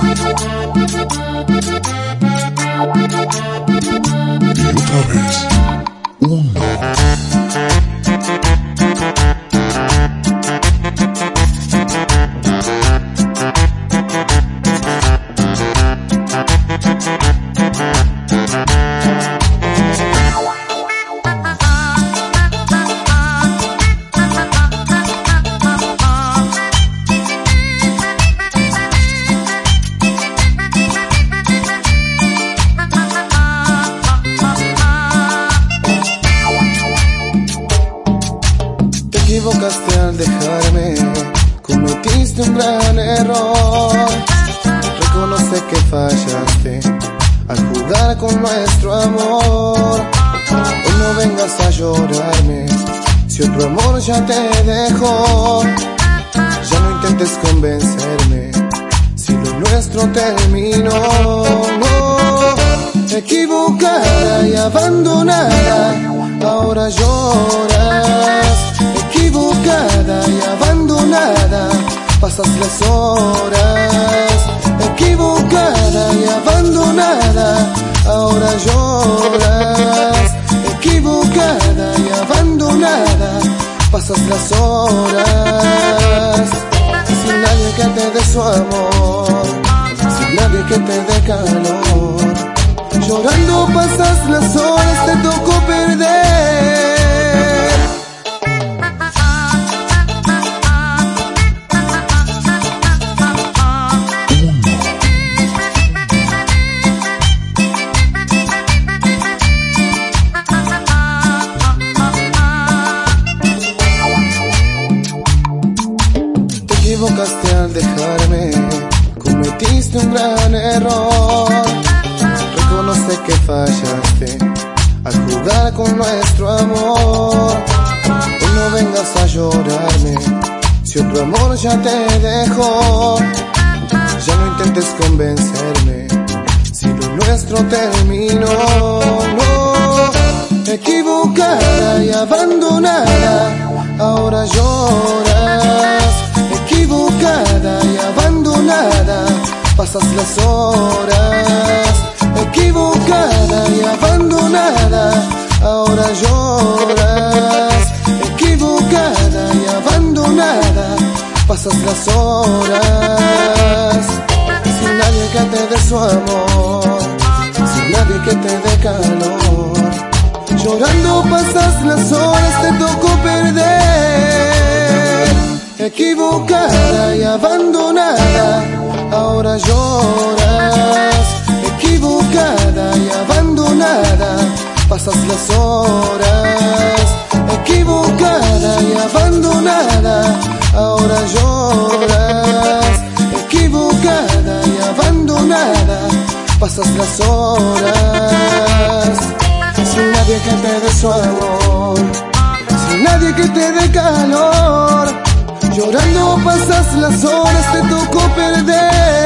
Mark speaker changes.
Speaker 1: Y otra vez,
Speaker 2: equivocaste al dejarme, cometiste un gran error. Reconoce que fallaste al jugar con nuestro amor. Hoy no vengas a llorarme, si otro amor ya te dejó. Ya no intentes convencerme, si lo nuestro terminó. Equivocada y abandonada, ahora lloras. Pasas las horas. Equivocada y abandonada, ahora lloras. Equivocada y abandonada, pasas las horas. Sin nadie que te dé su amor, sin nadie que te dé calor. Llorando pasas las horas, te tocó perder. Equivocaste al dejarme, cometiste un gran error. Reconoce que fallaste al jugar con nuestro amor. Hoy no vengas a llorarme, si otro amor ya te dejó. Ya no intentes convencerme, si lo nuestro terminó. No, equivocada y abandonada, ahora lloras. Pasas las horas. Equivocada y abandonada, ahora lloras. Equivocada y abandonada, pasas las horas. Sin nadie que te dé su amor, sin nadie que te dé calor. Llorando pasas las horas, te tocó perder. Equivocada y abandonada, lloras. Equivocada y abandonada, pasas las horas. Equivocada y abandonada, ahora lloras. Equivocada y abandonada, pasas las horas. Sin nadie que te dé su amor, sin nadie que te dé calor. Llorando pasas las horas, te tocó perder.